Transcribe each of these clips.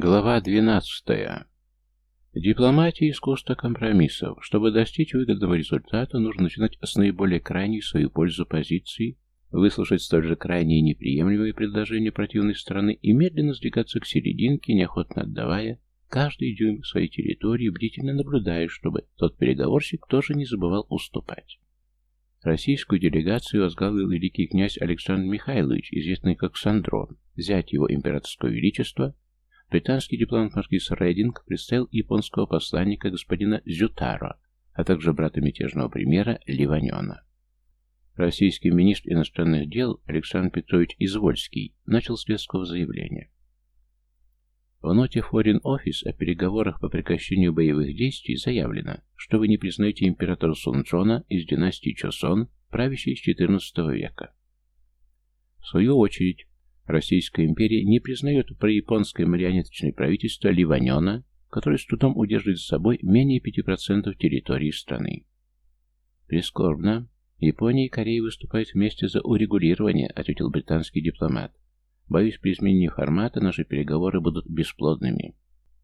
Глава 12. Дипломатия – искусство компромиссов. Чтобы достичь выгодного результата, нужно начинать с наиболее крайней в свою пользу позиции, выслушать столь же крайние неприемлемые предложения противной стороны и медленно сдвигаться к серединке, неохотно отдавая каждый дюйм своей территории, бдительно наблюдая, чтобы тот переговорщик тоже не забывал уступать. Российскую делегацию возглавил великий князь Александр Михайлович, известный как Сандрон, зять его императорского величества – Британский дипломат маркиз Рейдинг представил японского посланника господина Зютаро, а также брата мятежного премьера Ливанена. Российский министр иностранных дел Александр Петрович Извольский начал с резкого заявления. В ноте Foreign Office о переговорах по прекращению боевых действий заявлено, что вы не признаете императора Сунчона из династии Чосон, правящей с XIV века. В свою очередь, Российская империя не признает прояпонское марионеточное правительство Ливанена, которое с трудом удерживает за собой менее 5% территории страны. Прискорбно. Япония и Корея выступают вместе за урегулирование, ответил британский дипломат. Боюсь, при изменении формата наши переговоры будут бесплодными.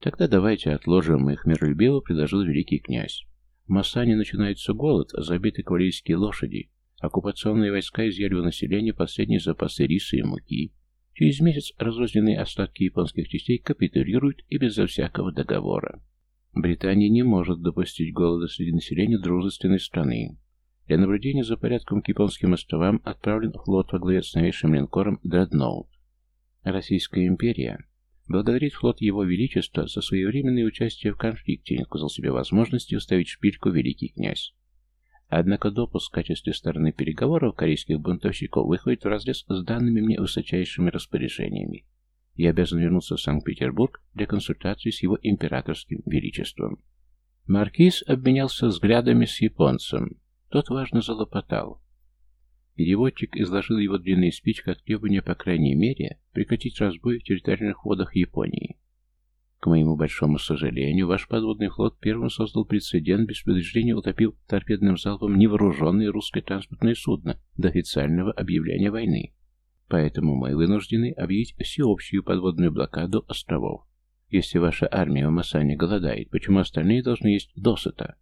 Тогда давайте отложим их, миролюбиво предложил великий князь. В Массане начинается голод, забиты кавалерийские лошади. Оккупационные войска изъяли у населения последние запасы риса и муки. Через месяц разрозненные остатки японских частей капитулируют и безо всякого договора. Британия не может допустить голода среди населения дружественной страны. Для наблюдения за порядком к японским островам отправлен флот во главе с новейшим линкором «Дредноут». Российская империя благодарит флот Его Величества за своевременное участие в конфликте и не отказал себе возможности уставить шпильку великий князь. Однако допуск в качестве стороны переговоров корейских бунтовщиков выходит вразрез с данными мне высочайшими распоряжениями. Я обязан вернуться в Санкт-Петербург для консультации с его императорским величеством. Маркиз обменялся взглядами с японцем. Тот важно залопотал. Переводчик изложил его длинный спич как требование, по крайней мере, прекратить разбой в территориальных водах Японии. К моему большому сожалению, ваш подводный флот первым создал прецедент, без предупреждения утопив торпедным залпом невооруженное русское транспортное судно до официального объявления войны. Поэтому мы вынуждены объявить всеобщую подводную блокаду островов. Если ваша армия в Масане голодает, почему остальные должны есть досыта?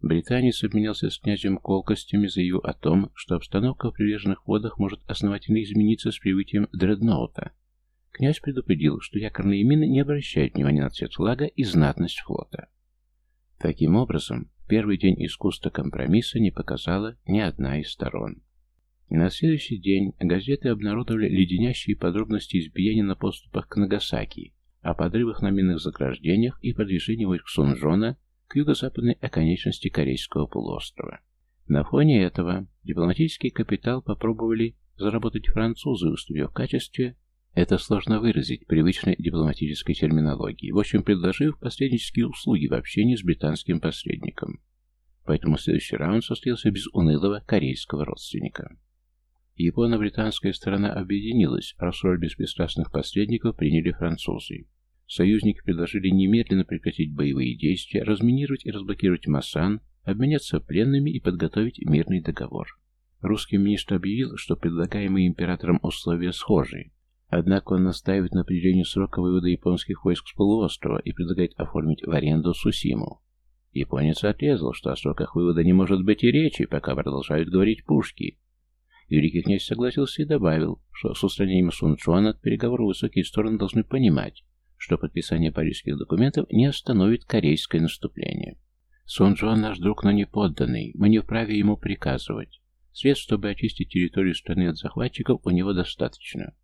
Британец обменялся с князем колкостями, заявив о том, что обстановка в прибрежных водах может основательно измениться с прибытием дредноута. Князь предупредил, что якорные мины не обращают внимания на цвет флага и знатность флота. Таким образом, первый день искусства компромисса не показала ни одна из сторон. На следующий день газеты обнародовали леденящие подробности избиения на поступах к Нагасаки, о подрывах на минных заграждениях и продвижении войск Сунжона к юго-западной оконечности Корейского полуострова. На фоне этого дипломатический капитал попробовали заработать французы, уступив в качестве это сложно выразить привычной дипломатической терминологией, в общем, предложив посреднические услуги в общении с британским посредником. Поэтому следующий раунд состоялся без унылого корейского родственника. Японо-британская сторона объединилась, раз роль беспристрастных посредников приняли французы. Союзники предложили немедленно прекратить боевые действия, разминировать и разблокировать Масан, обменяться пленными и подготовить мирный договор. Русский министр объявил, что предлагаемые императором условия схожи, Однако он настаивает на определении срока вывода японских войск с полуострова и предлагает оформить в аренду Сусиму. Японец отрезал, что о сроках вывода не может быть и речи, пока продолжают говорить пушки. Великий князь согласился и добавил, что с устранением Сунчуана от переговоров высокие стороны должны понимать, что подписание парижских документов не остановит корейское наступление. Сунчуан наш друг, но не подданный, мы не вправе ему приказывать. Средств, чтобы очистить территорию страны от захватчиков, у него достаточно.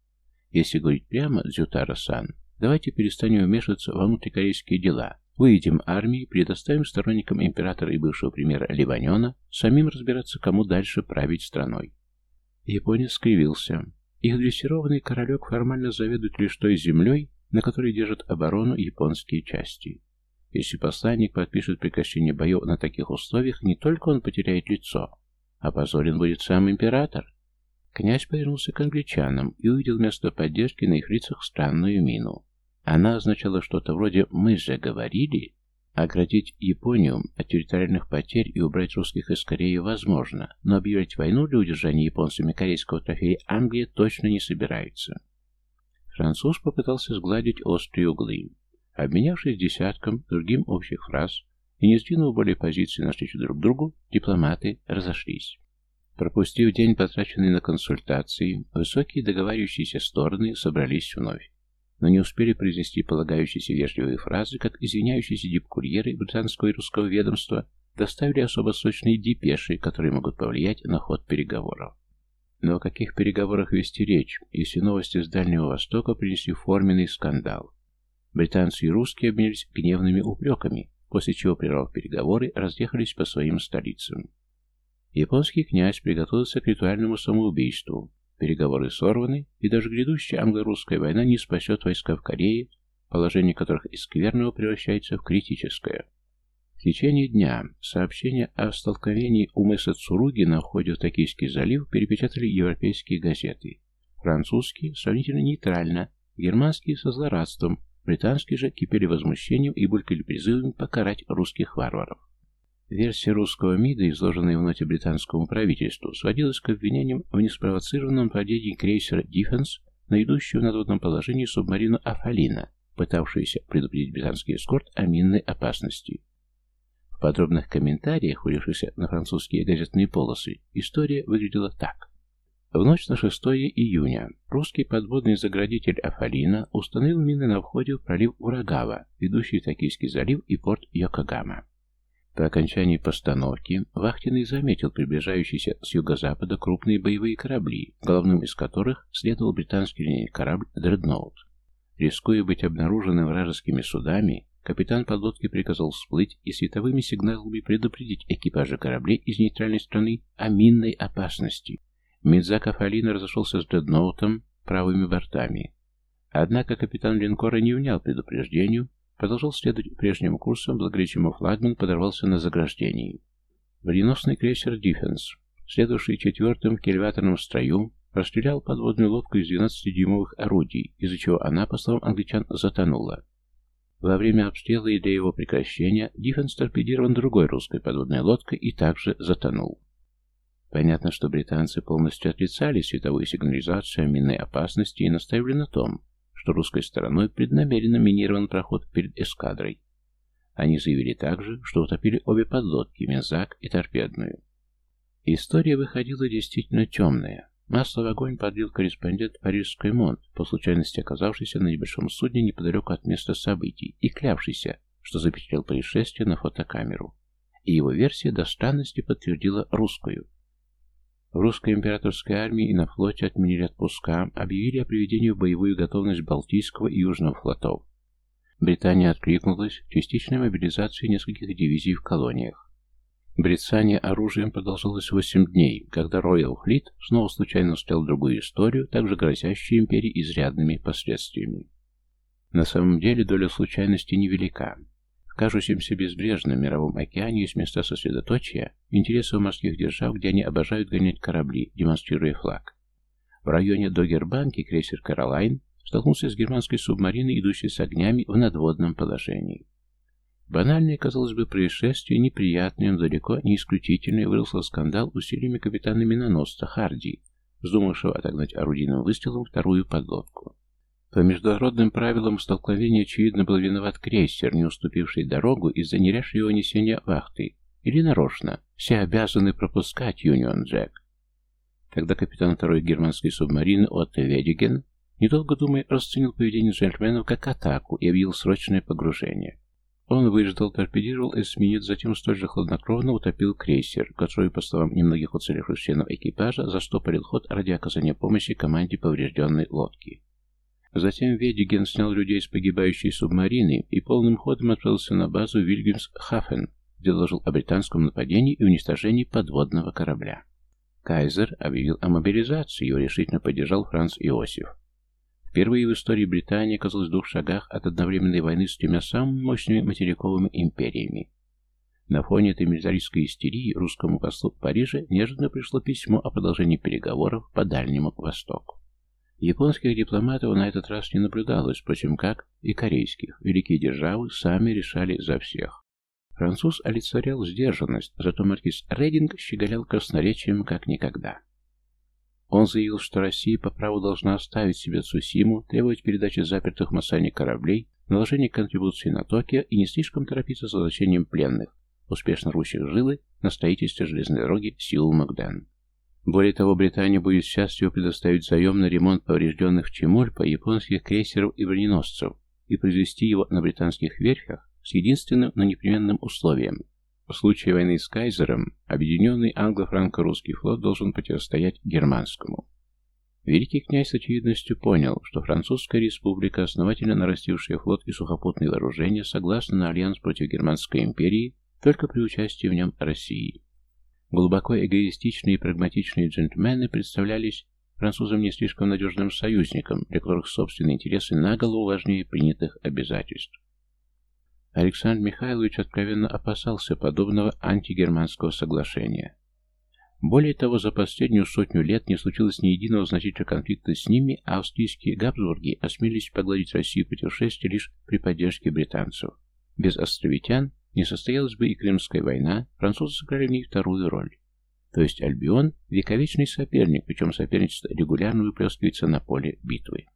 Если говорить прямо, Дзютара-сан, давайте перестанем вмешиваться во внутрикорейские дела, выведем армии, предоставим сторонникам императора и бывшего премьера Ливанена самим разбираться, кому дальше править страной. Японец скривился. Их дрессированный королек формально заведует лишь той землей, на которой держат оборону японские части. Если посланник подпишет прекращение боев на таких условиях, не только он потеряет лицо, а позорен будет сам император. Князь повернулся к англичанам и увидел вместо поддержки на их лицах странную мину. Она означала что-то вроде «мы же говорили». Оградить Японию от территориальных потерь и убрать русских из Кореи возможно, но объявлять войну для удержания японцами корейского трофея Англия точно не собирается. Француз попытался сгладить острые углы. Обменявшись десятком другим общих фраз и не сдвинув более позиции навстречу друг другу, дипломаты разошлись. Пропустив день, потраченный на консультации, высокие договаривающиеся стороны собрались вновь, но не успели произнести полагающиеся вежливые фразы, как извиняющиеся дипкурьеры британского и русского ведомства доставили особо сочные депеши, которые могут повлиять на ход переговоров. Но о каких переговорах вести речь, если новости с Дальнего Востока принесли форменный скандал? Британцы и русские обменялись гневными упреками, после чего, прервав переговоры, разъехались по своим столицам. Японский князь приготовился к ритуальному самоубийству. Переговоры сорваны, и даже грядущая англо-русская война не спасет войска в Корее, положение которых из скверного превращается в критическое. В течение дня сообщения о столкновении у мыса Цуруги на входе в Токийский залив перепечатали европейские газеты. Французские сравнительно нейтрально, германские со злорадством, британские же кипели возмущением и булькали призывами покарать русских варваров. Версия русского МИДа, изложенная в ноте британскому правительству, сводилась к обвинениям в неспровоцированном нападении крейсера «Диффенс» на идущую в надводном положении субмарину «Афалина», пытавшуюся предупредить британский эскорт о минной опасности. В подробных комментариях, вылившихся на французские газетные полосы, история выглядела так. В ночь на 6 июня русский подводный заградитель Афалина установил мины на входе в пролив Урагава, ведущий в Токийский залив и порт Йокогама. По окончании постановки Вахтенный заметил приближающиеся с юго-запада крупные боевые корабли, главным из которых следовал британский линейный корабль «Дредноут». Рискуя быть обнаруженным вражескими судами, Капитан подлодки приказал всплыть и световыми сигналами предупредить экипажи кораблей из нейтральной страны о минной опасности. Мидзаков Алина разошелся с дредноутом правыми бортами. Однако капитан линкора не внял предупреждению, продолжал следовать прежним курсом, благодаря чему флагман подорвался на заграждении. Броненосный крейсер «Диффенс», следовавший четвертым в кильватерном строю, расстрелял подводную лодку из 12-дюймовых орудий, из-за чего она, по словам англичан, затонула. Во время обстрела и для его прекращения Диффенс торпедирован другой русской подводной лодкой и также затонул. Понятно, что британцы полностью отрицали световую сигнализацию о минной опасности и настаивали на том, что русской стороной преднамеренно минирован проход перед эскадрой. Они заявили также, что утопили обе подлодки, Мензак и Торпедную. История выходила действительно темная. Масло в огонь подлил корреспондент парижской Монт, по случайности оказавшийся на небольшом судне неподалеку от места событий и клявшийся, что запечатлел происшествие на фотокамеру. И его версия до странности подтвердила русскую. В русской императорской армии и на флоте отменили отпуска, объявили о приведении в боевую готовность Балтийского и Южного флотов. Британия откликнулась частичной мобилизации нескольких дивизий в колониях. Брецание оружием продолжалось восемь дней, когда Royal Fleet снова случайно встрял другую историю, также грозящую империи изрядными последствиями. На самом деле доля случайности невелика. Кажущемся безбрежном мировом океане есть места сосредоточия интересов морских держав, где они обожают гонять корабли, демонстрируя флаг. В районе Догербанки крейсер «Каролайн» столкнулся с германской субмариной, идущей с огнями в надводном положении. Банальное, казалось бы, происшествие, неприятное, но далеко не исключительное, выросло скандал усилиями капитана миноносца Харди, вздумавшего отогнать орудийным выстрелом вторую подлодку. По международным правилам столкновения, очевидно, был виноват крейсер, не уступивший дорогу из-за неряшливого несения вахты, или нарочно, все обязаны пропускать Юнион Джек. Тогда капитан второй германской субмарины Отто Ведиген, недолго думая, расценил поведение джентльменов как атаку и объявил срочное погружение. Он выждал, торпедировал эсминец, затем столь же хладнокровно утопил крейсер, который, по словам немногих уцелевших членов экипажа, застопорил ход ради оказания помощи команде поврежденной лодки. Затем Ведиген снял людей с погибающей субмарины и полным ходом отправился на базу Вильгельмс-Хафен, где доложил о британском нападении и уничтожении подводного корабля. Кайзер объявил о мобилизации, его решительно поддержал Франц Иосиф. Впервые в истории Британия оказалась в двух шагах от одновременной войны с тремя самыми мощными материковыми империями. На фоне этой милитаристской истерии русскому послу в Париже неожиданно пришло письмо о продолжении переговоров по Дальнему Востоку. Японских дипломатов на этот раз не наблюдалось, впрочем, как и корейских. Великие державы сами решали за всех. Француз олицетворял сдержанность, зато маркиз Рейдинг щеголял красноречием как никогда. Он заявил, что Россия по праву должна оставить себе Цусиму, требовать передачи запертых в Масане кораблей, наложения контрибуции на Токио и не слишком торопиться с возвращением пленных, успешно рвущих жилы на строительстве железной дороги Сиул-Макден. Более того, Британия будет счастлива предоставить заем на ремонт поврежденных Чемульпа японских крейсеров и броненосцев и произвести его на британских верфях с единственным, но непременным условием. В случае войны с Кайзером объединенный англо-франко-русский флот должен противостоять германскому. Великий князь с очевидностью понял, что Французская республика, основательно нарастившая флот и сухопутные вооружения, согласна на альянс против Германской империи только при участии в нем России. Глубоко эгоистичные и прагматичные джентльмены представлялись французам не слишком надежным союзником, для которых собственные интересы наголову важнее принятых обязательств. Александр Михайлович откровенно опасался подобного антигерманского соглашения. Более того, за последнюю сотню лет не случилось ни единого значительного конфликта с ними, а австрийские Габсбурги осмелились погладить Россию путешествие лишь при поддержке британцев. Без островитян не состоялась бы и Крымская война, французы сыграли в ней вторую роль. То есть Альбион – вековечный соперник, причем соперничество регулярно выплескивается на поле битвы.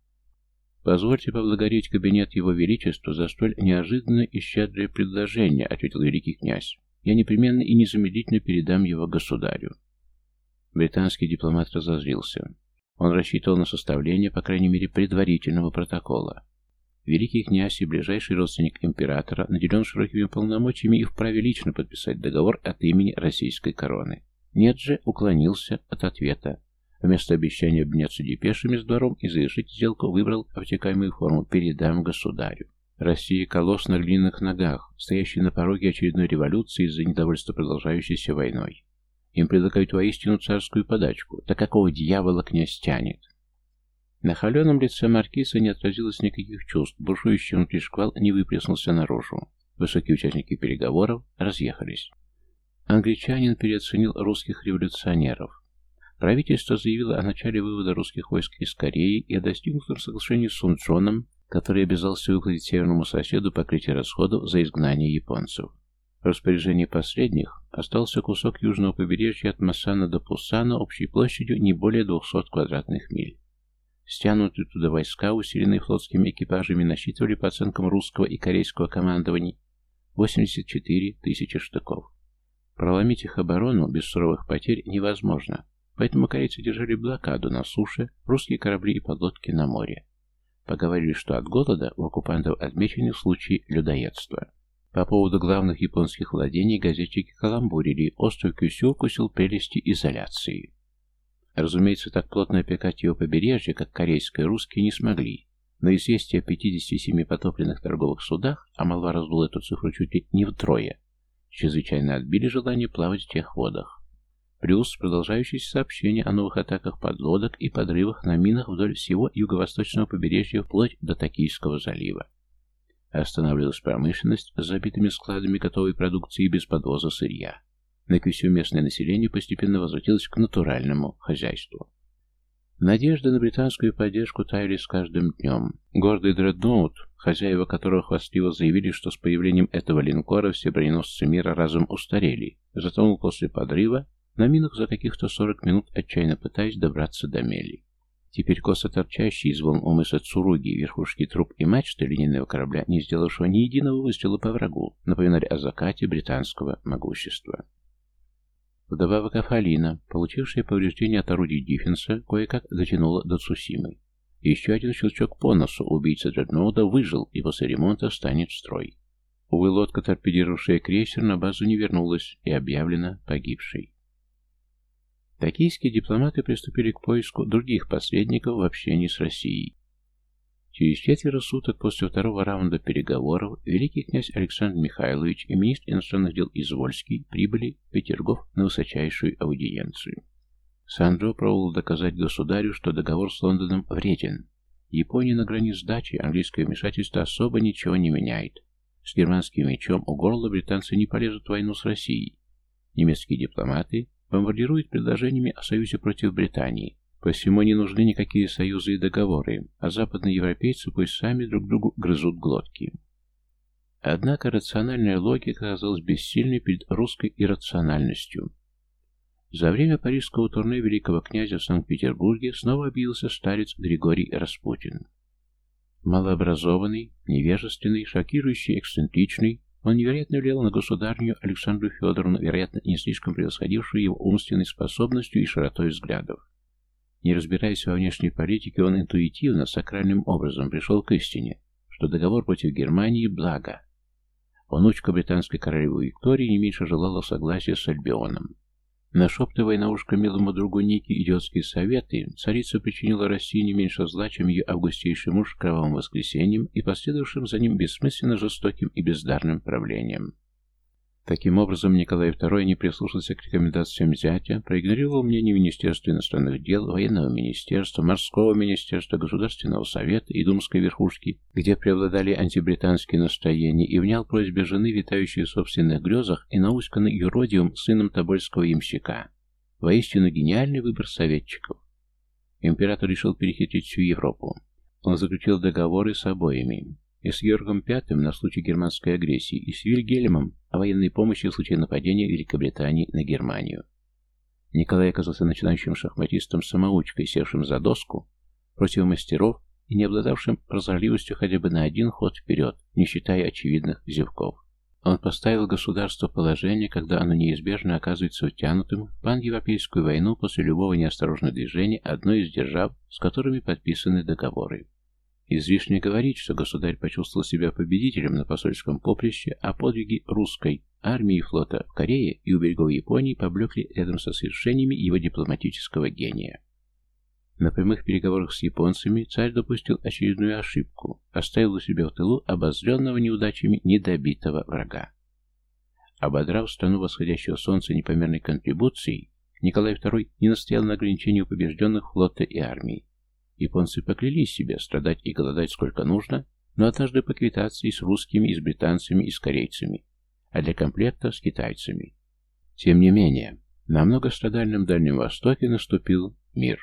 «Позвольте поблагодарить кабинет Его Величества за столь неожиданное и щедрое предложение», — ответил великий князь. «Я непременно и незамедлительно передам его государю». Британский дипломат разозлился. Он рассчитывал на составление, по крайней мере, предварительного протокола. Великий князь и ближайший родственник императора наделен широкими полномочиями и вправе лично подписать договор от имени российской короны. Нет же, уклонился от ответа. Вместо обещания обменяться депешами с двором и завершить сделку выбрал обтекаемую форму «передам государю». Россия – колосс на глиняных ногах, стоящий на пороге очередной революции из-за недовольства продолжающейся войной. Им предлагают воистину царскую подачку, так какого дьявола князь тянет? На холеном лице маркиза не отразилось никаких чувств, бушующий внутри шквал не выплеснулся наружу. Высокие участники переговоров разъехались. Англичанин переоценил русских революционеров. Правительство заявило о начале вывода русских войск из Кореи и о достигнутом соглашении с Сунчоном, который обязался выплатить северному соседу покрытие расходов за изгнание японцев. В распоряжении последних остался кусок южного побережья от Массана до Пусана общей площадью не более 200 квадратных миль. Стянутые туда войска, усиленные флотскими экипажами, насчитывали по оценкам русского и корейского командований 84 тысячи штыков. Проломить их оборону без суровых потерь невозможно, Поэтому корейцы держали блокаду на суше, русские корабли и подлодки на море. Поговорили, что от голода у оккупантов отмечены случаи людоедства. По поводу главных японских владений газетчики каламбурили, остров Кюсю укусил прелести изоляции. Разумеется, так плотно опекать его побережье, как корейское, русские не смогли, но известие о 57 потопленных торговых судах, а молва раздула эту цифру чуть ли не втрое, чрезвычайно отбили желание плавать в тех водах. Плюс продолжающиеся сообщения о новых атаках подлодок и подрывах на минах вдоль всего юго-восточного побережья вплоть до Токийского залива. Останавливалась промышленность с забитыми складами готовой продукции без подвоза сырья. На Кюсю местное население постепенно возвратилось к натуральному хозяйству. Надежды на британскую поддержку таяли с каждым днем. Гордый дредноут, хозяева которого хвастливо заявили, что с появлением этого линкора все броненосцы мира разом устарели, затонул после подрыва на минах за каких-то сорок минут отчаянно пытаясь добраться до мели. Теперь косо торчащий из волн у мыса Цуруги, верхушки труп и мачты линейного корабля, не сделавшего ни единого выстрела по врагу, напоминали о закате британского могущества. Вдобавок Афалина, получившая повреждения от орудий Диффенса, кое-как дотянула до Цусимы. Еще один щелчок по носу убийца Дредноуда выжил и после ремонта встанет в строй. Увы, лодка, торпедировавшая крейсер, на базу не вернулась и объявлена погибшей. Токийские дипломаты приступили к поиску других посредников в общении с Россией. Через четверо суток после второго раунда переговоров великий князь Александр Михайлович и министр иностранных дел Извольский прибыли в Петергоф на высочайшую аудиенцию. Сандро пробовал доказать государю, что договор с Лондоном вреден. Япония на грани сдачи, английское вмешательство особо ничего не меняет. С германским мечом у горла британцы не полезут в войну с Россией. Немецкие дипломаты бомбардирует предложениями о союзе против Британии. Посему не нужны никакие союзы и договоры, а западные европейцы пусть сами друг другу грызут глотки. Однако рациональная логика оказалась бессильной перед русской иррациональностью. За время парижского турне великого князя в Санкт-Петербурге снова объявился старец Григорий Распутин. Малообразованный, невежественный, шокирующий, эксцентричный, он невероятно влиял на государню Александру Федоровну, вероятно, не слишком превосходившую его умственной способностью и широтой взглядов. Не разбираясь во внешней политике, он интуитивно, сакральным образом пришел к истине, что договор против Германии – благо. Внучка британской королевы Виктории не меньше желала согласия с Альбионом. Нашептывая на ушко милому другу Ники идиотские советы, царица причинила России не меньше зла, чем ее августейший муж кровавым воскресеньем и последовавшим за ним бессмысленно жестоким и бездарным правлением. Таким образом, Николай II не прислушался к рекомендациям зятя, проигнорировал мнение Министерства иностранных дел, военного министерства, морского министерства, государственного совета и думской верхушки, где преобладали антибританские настроения, и внял просьбе жены, витающей в собственных грезах, и науськанный юродивым сыном тобольского ямщика. Воистину гениальный выбор советчиков. Император решил перехитрить всю Европу. Он заключил договоры с обоими и с Георгом V на случай германской агрессии, и с Вильгельмом о военной помощи в случае нападения Великобритании на Германию. Николай оказался начинающим шахматистом-самоучкой, севшим за доску против мастеров и не обладавшим прозорливостью хотя бы на один ход вперед, не считая очевидных зевков. Он поставил государство в положение, когда оно неизбежно оказывается втянутым в пан-европейскую войну после любого неосторожного движения одной из держав, с которыми подписаны договоры. Излишне говорить, что государь почувствовал себя победителем на посольском поприще, а подвиги русской армии и флота в Корее и у берегов Японии поблекли рядом со свершениями его дипломатического гения. На прямых переговорах с японцами царь допустил очередную ошибку, оставил у себя в тылу обозленного неудачами недобитого врага. Ободрав страну восходящего солнца непомерной контрибуцией, Николай II не настоял на ограничении у побежденных флота и армии, Японцы поклялись себе страдать и голодать сколько нужно, но однажды поквитаться и с русскими, и с британцами, и с корейцами, а для комплекта с китайцами. Тем не менее, на многострадальном Дальнем Востоке наступил мир.